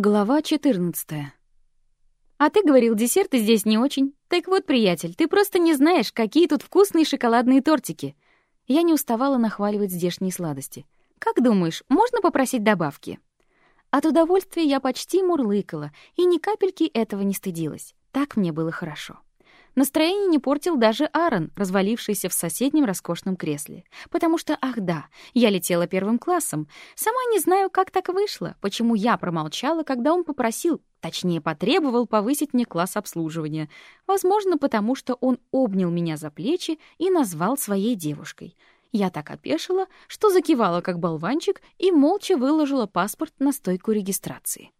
Глава 14. А ты говорил, десерты здесь не очень. Так вот, приятель, ты просто не знаешь, какие тут вкусные шоколадные тортики. Я не уставала нахваливать здешние сладости. Как думаешь, можно попросить добавки? От удовольствия я почти мурлыкала, и ни капельки этого не стыдилась. Так мне было хорошо. Настроение не портил даже Аарон, развалившийся в соседнем роскошном кресле. Потому что, ах да, я летела первым классом. Сама не знаю, как так вышло, почему я промолчала, когда он попросил, точнее потребовал повысить мне класс обслуживания. Возможно, потому что он обнял меня за плечи и назвал своей девушкой. Я так опешила, что закивала как болванчик и молча выложила паспорт на стойку регистрации.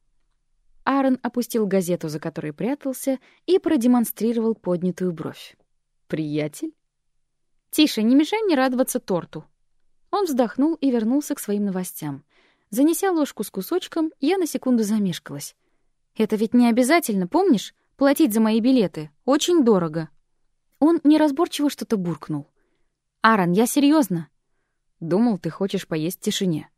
Аарон опустил газету, за которой прятался, и продемонстрировал поднятую бровь. «Приятель?» «Тише, не мешай мне радоваться торту». Он вздохнул и вернулся к своим новостям. Занеся ложку с кусочком, я на секунду замешкалась. «Это ведь не обязательно, помнишь? Платить за мои билеты. Очень дорого». Он неразборчиво что-то буркнул. «Аарон, я серьезно. «Думал, ты хочешь поесть в тишине».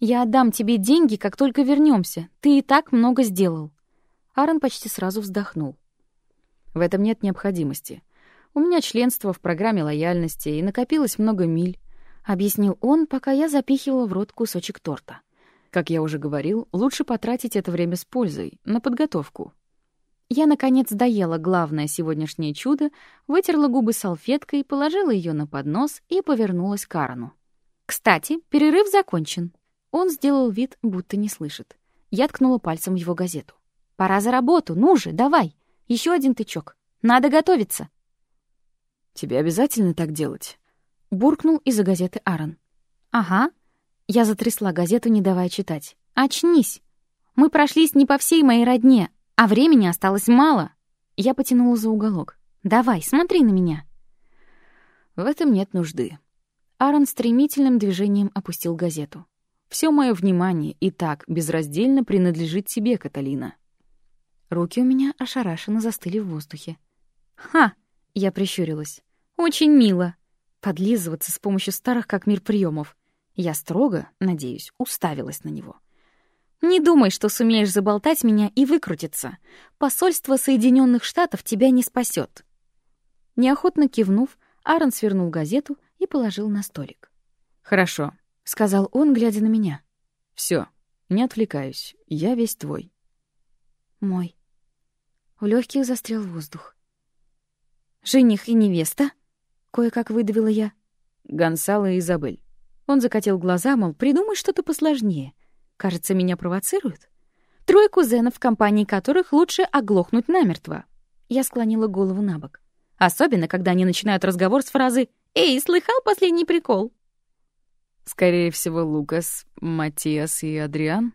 Я отдам тебе деньги, как только вернемся. Ты и так много сделал. Аарон почти сразу вздохнул. В этом нет необходимости. У меня членство в программе лояльности и накопилось много миль, объяснил он, пока я запихивала в рот кусочек торта. Как я уже говорил, лучше потратить это время с пользой, на подготовку. Я, наконец, доела главное сегодняшнее чудо, вытерла губы салфеткой, положила ее на поднос и повернулась к Аарону. «Кстати, перерыв закончен. Он сделал вид, будто не слышит. Я ткнула пальцем в его газету. «Пора за работу, ну же, давай! Еще один тычок. Надо готовиться!» «Тебе обязательно так делать?» Буркнул из-за газеты Аарон. «Ага». Я затрясла газету, не давая читать. «Очнись! Мы прошлись не по всей моей родне, а времени осталось мало!» Я потянула за уголок. «Давай, смотри на меня!» «В этом нет нужды». Аарон стремительным движением опустил газету. Все мое внимание и так безраздельно принадлежит тебе, Каталина. Руки у меня ошарашенно застыли в воздухе. «Ха!» — я прищурилась. «Очень мило. Подлизываться с помощью старых как мир приемов. Я строго, надеюсь, уставилась на него. «Не думай, что сумеешь заболтать меня и выкрутиться. Посольство Соединенных Штатов тебя не спасет. Неохотно кивнув, Аарон свернул газету и положил на столик. «Хорошо сказал он, глядя на меня. Все, не отвлекаюсь. Я весь твой. Мой. В легких застрял воздух. Жених и невеста? Кое-как выдавила я. Гонсало и Изабель. Он закатил глаза, мол, придумай что-то посложнее. Кажется, меня провоцируют. Трое кузенов, в компании которых лучше оглохнуть намертво. Я склонила голову на бок. Особенно, когда они начинают разговор с фразы «Эй, слыхал последний прикол?» Скорее всего, Лукас, Матиас и Адриан.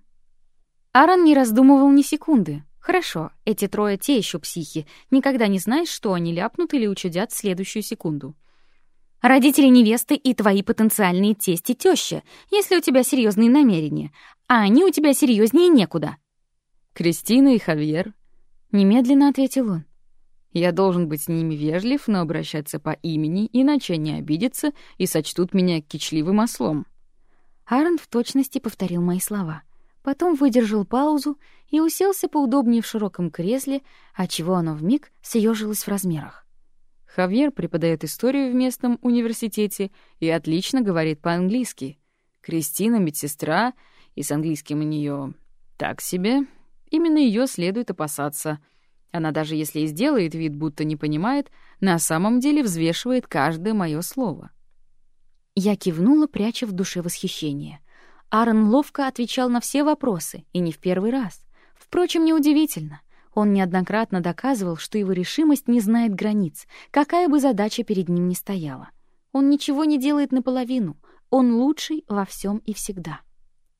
Аарон не раздумывал ни секунды. Хорошо, эти трое те еще психи. Никогда не знаешь, что они ляпнут или учудят в следующую секунду. Родители невесты и твои потенциальные тесть и если у тебя серьезные намерения, а они у тебя серьезнее некуда. Кристина и Хавьер. Немедленно ответил он. Я должен быть с ними вежлив, но обращаться по имени, иначе они обидятся и сочтут меня кичливым ослом. Аарон в точности повторил мои слова. Потом выдержал паузу и уселся поудобнее в широком кресле, отчего оно вмиг съежилось в размерах. Хавьер преподает историю в местном университете и отлично говорит по-английски. Кристина — медсестра, и с английским у нее так себе. Именно ее следует опасаться — она даже если и сделает вид, будто не понимает, на самом деле взвешивает каждое мое слово. Я кивнула, пряча в душе восхищение. Аарон ловко отвечал на все вопросы, и не в первый раз. Впрочем, неудивительно. Он неоднократно доказывал, что его решимость не знает границ, какая бы задача перед ним ни стояла. Он ничего не делает наполовину, он лучший во всем и всегда.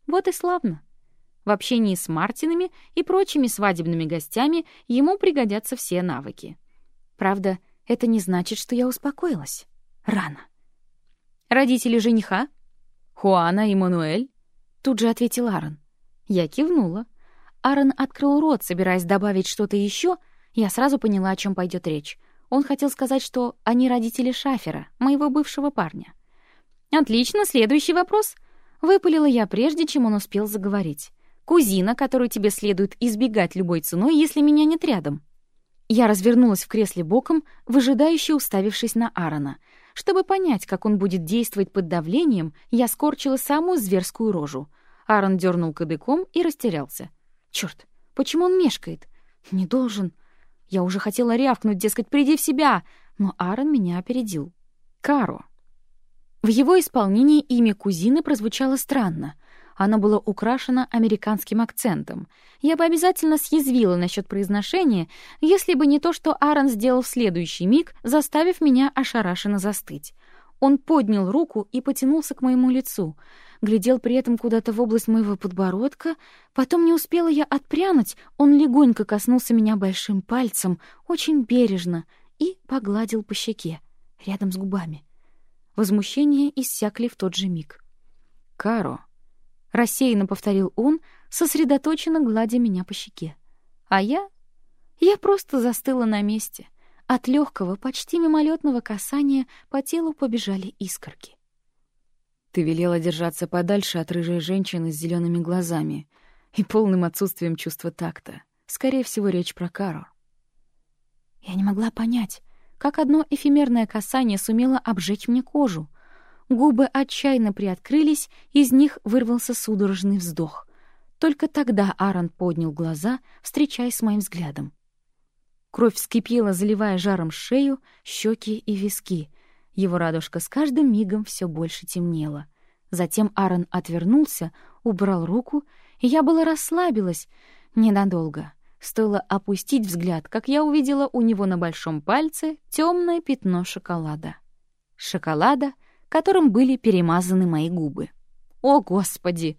Вот и славно. В общении с Мартинами и прочими свадебными гостями ему пригодятся все навыки. Правда, это не значит, что я успокоилась. Рано. «Родители жениха?» «Хуана и Мануэль?» Тут же ответил Аарон. Я кивнула. Аарон открыл рот, собираясь добавить что-то еще. Я сразу поняла, о чем пойдет речь. Он хотел сказать, что они родители Шафера, моего бывшего парня. «Отлично, следующий вопрос», — выпалила я прежде, чем он успел заговорить. Кузина, которую тебе следует избегать любой ценой, если меня нет рядом. Я развернулась в кресле боком, выжидающе уставившись на Аарона. Чтобы понять, как он будет действовать под давлением, я скорчила самую зверскую рожу. Аарон дернул кадыком и растерялся. Черт, почему он мешкает? Не должен. Я уже хотела рявкнуть, дескать, приди в себя, но Аарон меня опередил. Каро. В его исполнении имя кузины прозвучало странно. Оно было украшено американским акцентом. Я бы обязательно съязвила насчет произношения, если бы не то, что Аарон сделал в следующий миг, заставив меня ошарашенно застыть. Он поднял руку и потянулся к моему лицу, глядел при этом куда-то в область моего подбородка, потом не успела я отпрянуть, он легонько коснулся меня большим пальцем, очень бережно, и погладил по щеке, рядом с губами. Возмущение иссякли в тот же миг. «Каро», — рассеянно повторил он, сосредоточенно гладя меня по щеке. А я... Я просто застыла на месте. От легкого, почти мимолетного касания по телу побежали искорки. «Ты велела держаться подальше от рыжей женщины с зелеными глазами и полным отсутствием чувства такта. Скорее всего, речь про Каро». Я не могла понять, как одно эфемерное касание сумело обжечь мне кожу. Губы отчаянно приоткрылись, из них вырвался судорожный вздох. Только тогда Аарон поднял глаза, встречаясь с моим взглядом. Кровь вскипела, заливая жаром шею, щеки и виски. Его радужка с каждым мигом все больше темнела. Затем Аарон отвернулся, убрал руку, и я была расслабилась. Ненадолго. Стоило опустить взгляд, как я увидела у него на большом пальце темное пятно шоколада. Шоколада, которым были перемазаны мои губы. О, Господи!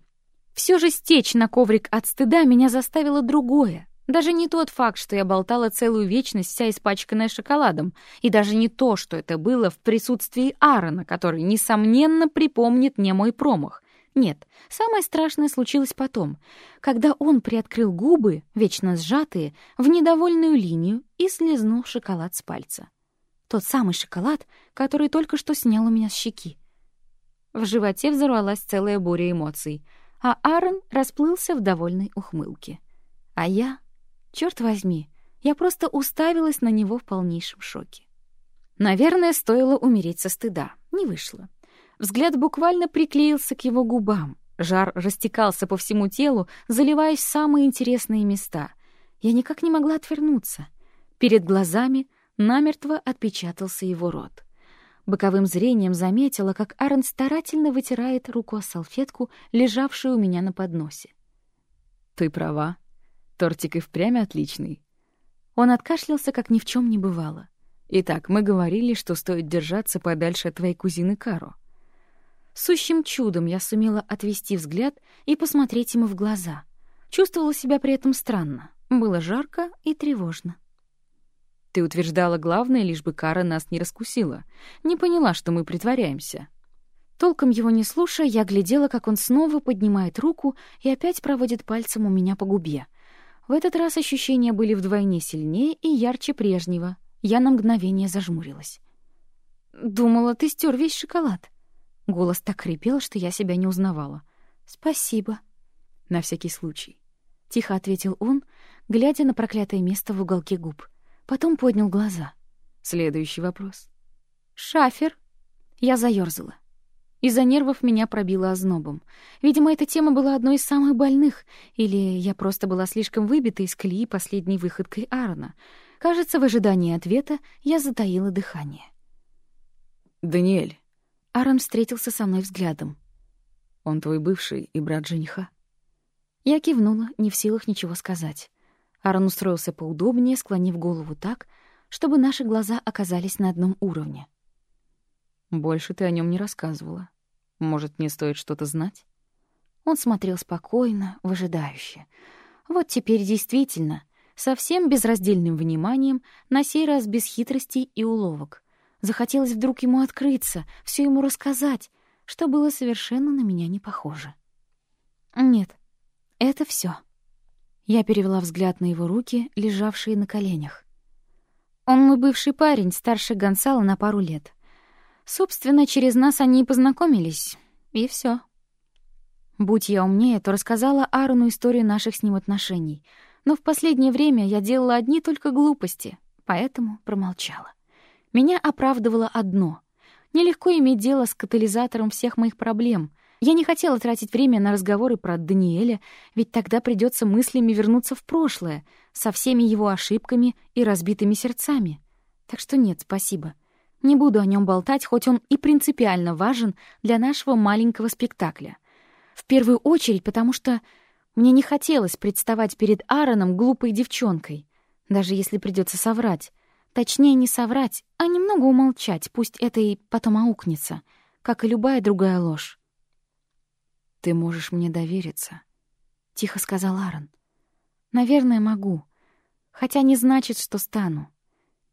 Все же стечь на коврик от стыда меня заставило другое. Даже не тот факт, что я болтала целую вечность, вся испачканная шоколадом, и даже не то, что это было в присутствии Аарона, который, несомненно, припомнит мне мой промах. Нет, самое страшное случилось потом, когда он приоткрыл губы, вечно сжатые, в недовольную линию и слезнул шоколад с пальца. Тот самый шоколад, который только что снял у меня с щеки. В животе взорвалась целая буря эмоций, а Аарон расплылся в довольной ухмылке. А я, черт возьми, я просто уставилась на него в полнейшем шоке. Наверное, стоило умереть со стыда. Не вышло. Взгляд буквально приклеился к его губам. Жар растекался по всему телу, заливаясь в самые интересные места. Я никак не могла отвернуться. Перед глазами намертво отпечатался его рот. Боковым зрением заметила, как Аарон старательно вытирает рукой салфетку, лежавшую у меня на подносе. «Ты права. Тортик и впрямь отличный». Он откашлялся, как ни в чем не бывало. «Итак, мы говорили, что стоит держаться подальше от твоей кузины Каро. Сущим чудом я сумела отвести взгляд и посмотреть ему в глаза. Чувствовала себя при этом странно. Было жарко и тревожно. Ты утверждала главное, лишь бы Кара нас не раскусила. Не поняла, что мы притворяемся. Толком его не слушая, я глядела, как он снова поднимает руку и опять проводит пальцем у меня по губе. В этот раз ощущения были вдвойне сильнее и ярче прежнего. Я на мгновение зажмурилась. «Думала, ты стер весь шоколад». Голос так хрипел, что я себя не узнавала. «Спасибо». «На всякий случай», — тихо ответил он, глядя на проклятое место в уголке губ. Потом поднял глаза. «Следующий вопрос». «Шафер». Я заёрзала. Из-за нервов меня пробило ознобом. Видимо, эта тема была одной из самых больных, или я просто была слишком выбита из колеи последней выходкой Аарона. Кажется, в ожидании ответа я затаила дыхание. «Даниэль, Аарон встретился со мной взглядом. «Он твой бывший и брат жениха?» Я кивнула, не в силах ничего сказать. Аарон устроился поудобнее, склонив голову так, чтобы наши глаза оказались на одном уровне. «Больше ты о нем не рассказывала. Может, мне стоит что-то знать?» Он смотрел спокойно, выжидающе. Вот теперь действительно, совсем безраздельным вниманием, на сей раз без хитростей и уловок. Захотелось вдруг ему открыться, все ему рассказать, что было совершенно на меня не похоже. Нет, это все. Я перевела взгляд на его руки, лежавшие на коленях. Он мой бывший парень, старше Гонсала на пару лет. Собственно, через нас они и познакомились, и все. Будь я умнее, то рассказала Аарону историю наших с ним отношений. Но в последнее время я делала одни только глупости, поэтому промолчала. Меня оправдывало одно. Нелегко иметь дело с катализатором всех моих проблем. Я не хотела тратить время на разговоры про Даниэля, ведь тогда придется мыслями вернуться в прошлое, со всеми его ошибками и разбитыми сердцами. Так что нет, спасибо. Не буду о нем болтать, хоть он и принципиально важен для нашего маленького спектакля. В первую очередь, потому что мне не хотелось представать перед Аароном глупой девчонкой, даже если придется соврать. Точнее, не соврать, а немного умолчать, пусть это и потом аукнется, как и любая другая ложь. «Ты можешь мне довериться», — тихо сказал Аарон. «Наверное, могу. Хотя не значит, что стану.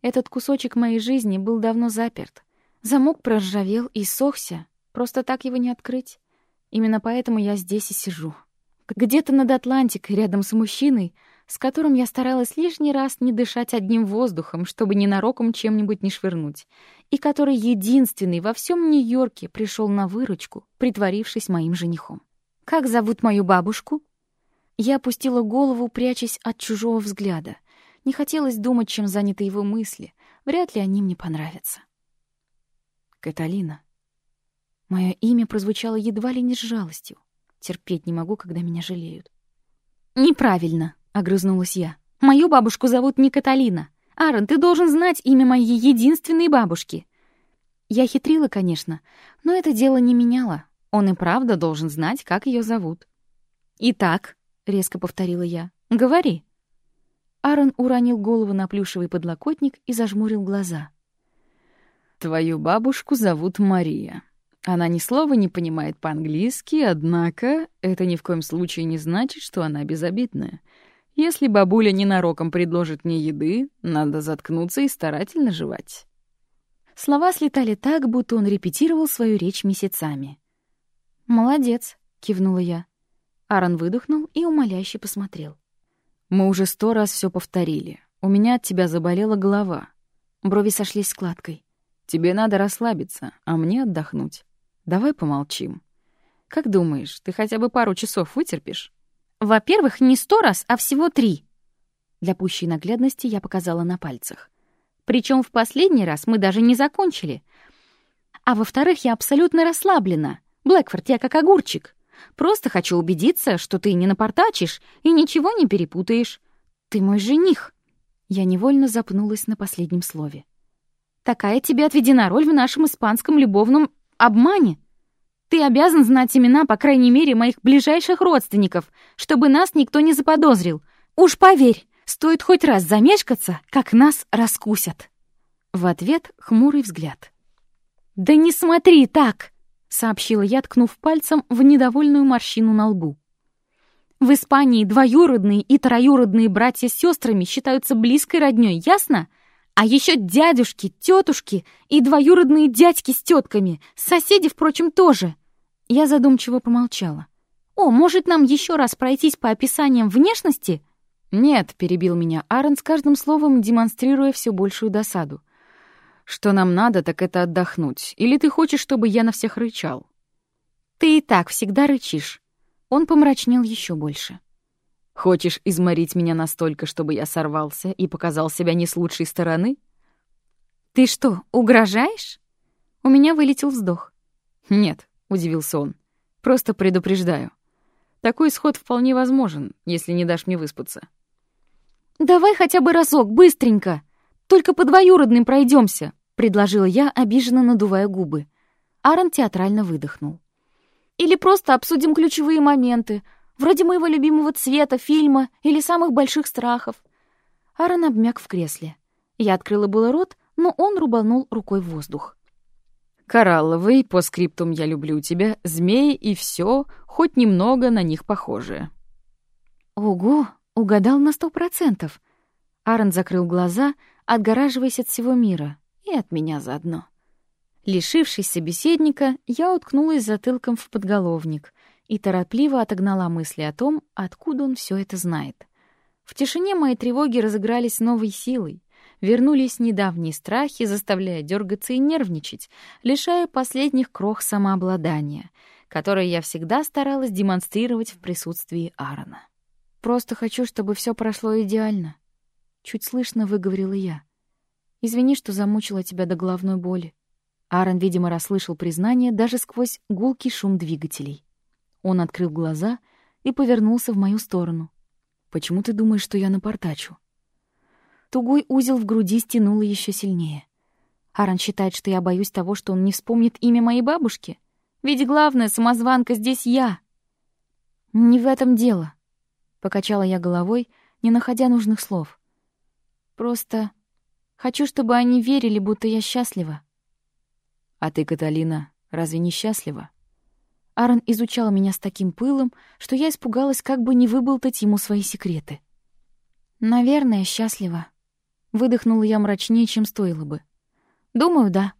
Этот кусочек моей жизни был давно заперт. Замок проржавел и сохся. Просто так его не открыть. Именно поэтому я здесь и сижу. Где-то над Атлантикой, рядом с мужчиной, с которым я старалась лишний раз не дышать одним воздухом, чтобы ненароком чем-нибудь не швырнуть, и который единственный во всем Нью-Йорке пришел на выручку, притворившись моим женихом. «Как зовут мою бабушку?» Я опустила голову, прячась от чужого взгляда. Не хотелось думать, чем заняты его мысли. Вряд ли они мне понравятся. «Каталина». Мое имя прозвучало едва ли не с жалостью. Терпеть не могу, когда меня жалеют. «Неправильно», — огрызнулась я. «Мою бабушку зовут не Каталина. Аарон, ты должен знать имя моей единственной бабушки». Я хитрила, конечно, но это дело не меняло. Он и правда должен знать, как ее зовут. «Итак», — резко повторила я, — «говори». Аарон уронил голову на плюшевый подлокотник и зажмурил глаза. «Твою бабушку зовут Мария. Она ни слова не понимает по-английски, однако это ни в коем случае не значит, что она безобидная. Если бабуля ненароком предложит мне еды, надо заткнуться и старательно жевать. Слова слетали так, будто он репетировал свою речь месяцами. «Молодец», — кивнула я. Аарон выдохнул и умоляюще посмотрел. «Мы уже сто раз все повторили. У меня от тебя заболела голова». Брови сошлись складкой. «Тебе надо расслабиться, а мне отдохнуть. Давай помолчим. Как думаешь, ты хотя бы пару часов вытерпишь?» Во-первых, не сто раз, а всего три. Для пущей наглядности я показала на пальцах. Причем в последний раз мы даже не закончили. А во-вторых, я абсолютно расслаблена. Блэкфорд, я как огурчик. Просто хочу убедиться, что ты не напортачишь и ничего не перепутаешь. Ты мой жених. Я невольно запнулась на последнем слове. Такая тебе отведена роль в нашем испанском любовном обмане. Ты обязан знать имена, по крайней мере, моих ближайших родственников, чтобы нас никто не заподозрил. Уж поверь, стоит хоть раз замешкаться, как нас раскусят». В ответ хмурый взгляд. «Да не смотри так!» — сообщила я, ткнув пальцем в недовольную морщину на лбу. «В Испании двоюродные и троюродные братья с сестрами считаются близкой роднёй, ясно? А еще дядюшки, тетушки и двоюродные дядьки с тетками, соседи, впрочем, тоже. Я задумчиво помолчала. «О, может, нам еще раз пройтись по описаниям внешности?» «Нет», — перебил меня Аарон с каждым словом, демонстрируя все большую досаду. «Что нам надо, так это отдохнуть. Или ты хочешь, чтобы я на всех рычал?» «Ты и так всегда рычишь». Он помрачнел еще больше. «Хочешь изморить меня настолько, чтобы я сорвался и показал себя не с лучшей стороны?» «Ты что, угрожаешь?» У меня вылетел вздох. «Нет, удивился он. Просто предупреждаю. Такой исход вполне возможен, если не дашь мне выспаться. Давай хотя бы разок, быстренько. Только по двоюродным пройдемся, предложила я, обиженно надувая губы. Аарон театрально выдохнул. Или просто обсудим ключевые моменты, вроде моего любимого цвета, фильма или самых больших страхов. Аарон обмяк в кресле. Я открыла было рот, но он рубанул рукой в воздух. Коралловый, по скриптум «Я люблю тебя», змеи и все, хоть немного на них похожее. Ого, угадал на сто процентов. Аарон закрыл глаза, отгораживаясь от всего мира, и от меня заодно. Лишившись собеседника, я уткнулась затылком в подголовник и торопливо отогнала мысли о том, откуда он все это знает. В тишине мои тревоги разыгрались новой силой. Вернулись недавние страхи, заставляя дергаться и нервничать, лишая последних крох самообладания. которое я всегда старалась демонстрировать в присутствии Аарона. «Просто хочу, чтобы все прошло идеально», — чуть слышно выговорила я. «Извини, что замучила тебя до головной боли». Аарон, видимо, расслышал признание даже сквозь гулкий шум двигателей. Он открыл глаза и повернулся в мою сторону. «Почему ты думаешь, что я напортачу?» Тугой узел в груди стянуло еще сильнее. Аарон считает, что я боюсь того, что он не вспомнит имя моей бабушки. Ведь главная самозванка здесь я. Не в этом дело, покачала я головой, не находя нужных слов. Просто хочу, чтобы они верили, будто я счастлива. А ты, Каталина, разве не счастлива? Аарон изучал меня с таким пылом, что я испугалась, как бы не выболтать ему свои секреты. Наверное, счастлива. Выдохнула я мрачнее, чем стоило бы. Думаю, да.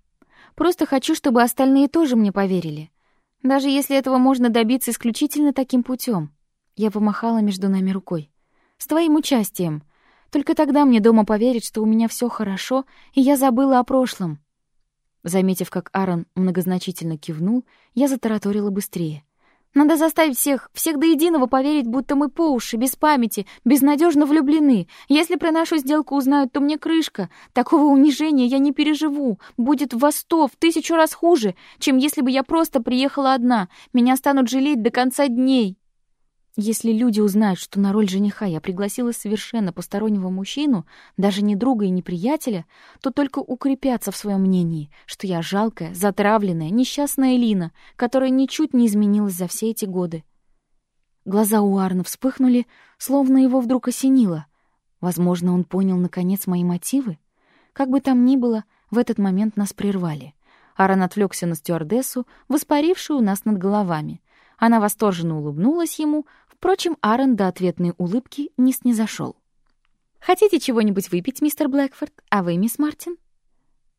Просто хочу, чтобы остальные тоже мне поверили. Даже если этого можно добиться исключительно таким путем. Я помахала между нами рукой. С твоим участием. Только тогда мне дома поверят, что у меня все хорошо, и я забыла о прошлом. Заметив, как Аарон многозначительно кивнул, я затараторила быстрее. Надо заставить всех, всех до единого поверить, будто мы по уши, без памяти, безнадежно влюблены. Если про нашу сделку узнают, то мне крышка. Такого унижения я не переживу. Будет во сто, в тысячу раз хуже, чем если бы я просто приехала одна. Меня станут жалеть до конца дней. Если люди узнают, что на роль жениха я пригласила совершенно постороннего мужчину, даже не друга и не приятеля, то только укрепятся в своем мнении, что я жалкая, затравленная, несчастная Лина, которая ничуть не изменилась за все эти годы. Глаза у Арна вспыхнули, словно его вдруг осенило. Возможно, он понял, наконец, мои мотивы? Как бы там ни было, в этот момент нас прервали. Аарон отвлекся на стюардессу, воспарившую у нас над головами. Она восторженно улыбнулась ему, Впрочем, Аарон до ответной улыбки не снизошел. «Хотите чего-нибудь выпить, мистер Блэкфорд? А вы, мисс Мартин?»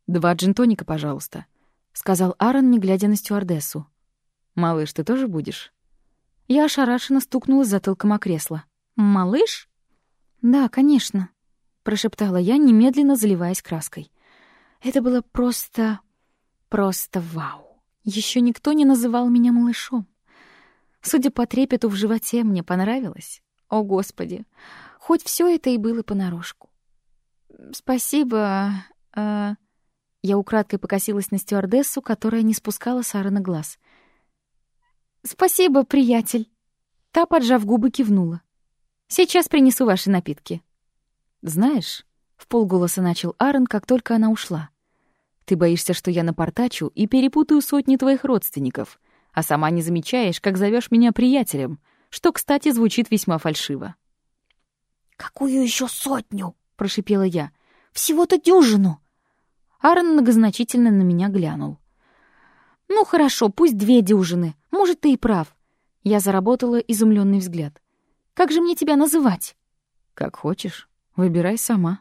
«Два джинтоника, пожалуйста», — сказал Аарон, не глядя на стюардессу. «Малыш, ты тоже будешь?» Я ошарашенно стукнула затылком о кресло. «Малыш?» «Да, конечно», — прошептала я, немедленно заливаясь краской. Это было просто... просто вау. Еще никто не называл меня малышом. Судя по трепету в животе, мне понравилось. О, Господи! Хоть все это и было понарошку. «Спасибо...» э... Я украдкой покосилась на стюардессу, которая не спускала Сара на глаз. «Спасибо, приятель!» Та, поджав губы, кивнула. «Сейчас принесу ваши напитки». «Знаешь...» — в полголоса начал Аарон, как только она ушла. «Ты боишься, что я напортачу и перепутаю сотни твоих родственников а сама не замечаешь, как зовешь меня приятелем, что, кстати, звучит весьма фальшиво. «Какую еще сотню?» — прошипела я. «Всего-то дюжину!» Аарон многозначительно на меня глянул. «Ну хорошо, пусть две дюжины. Может, ты и прав». Я заработала изумленный взгляд. «Как же мне тебя называть?» «Как хочешь. Выбирай сама».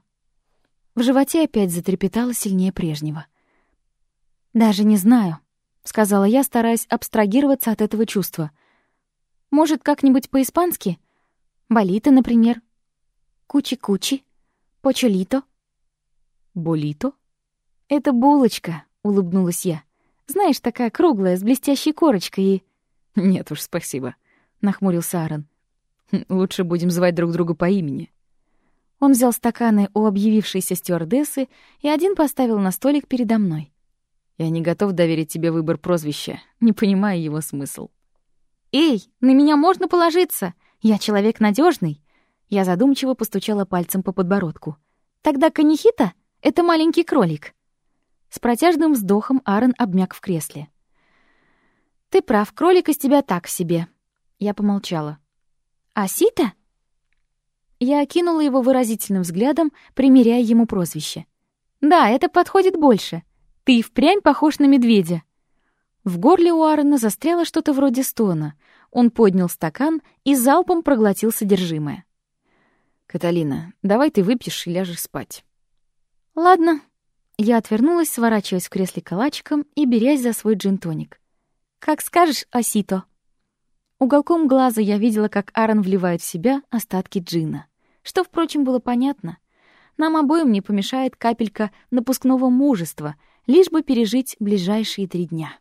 В животе опять затрепетало сильнее прежнего. «Даже не знаю», — сказала я, стараясь абстрагироваться от этого чувства. «Может, как-нибудь по-испански? Болито, например. Кучи-кучи. Почолито». «Болито?» «Это булочка», — улыбнулась я. «Знаешь, такая круглая, с блестящей корочкой и...» «Нет уж, спасибо», — нахмурился Аарон. «Хм, «Лучше будем звать друг друга по имени». Он взял стаканы у объявившейся стюардессы и один поставил на столик передо мной. Я не готов доверить тебе выбор прозвища, не понимая его смысл. «Эй, на меня можно положиться! Я человек надежный. Я задумчиво постучала пальцем по подбородку. «Тогда канихита — это маленький кролик». С протяжным вздохом Аарон обмяк в кресле. «Ты прав, кролик из тебя так себе». Я помолчала. «А сита?» Я окинула его выразительным взглядом, примеряя ему прозвище. «Да, это подходит больше. Ты и впрямь похож на медведя». В горле у Аарона застряло что-то вроде стона. Он поднял стакан и залпом проглотил содержимое. «Каталина, давай ты выпьешь и ляжешь спать». «Ладно». Я отвернулась, сворачиваясь в кресле калачиком и берясь за свой джин-тоник. «Как скажешь, Осито». Уголком глаза я видела, как Аарон вливает в себя остатки джина. Что, впрочем, было понятно. Нам обоим не помешает капелька напускного мужества — лишь бы пережить ближайшие три дня.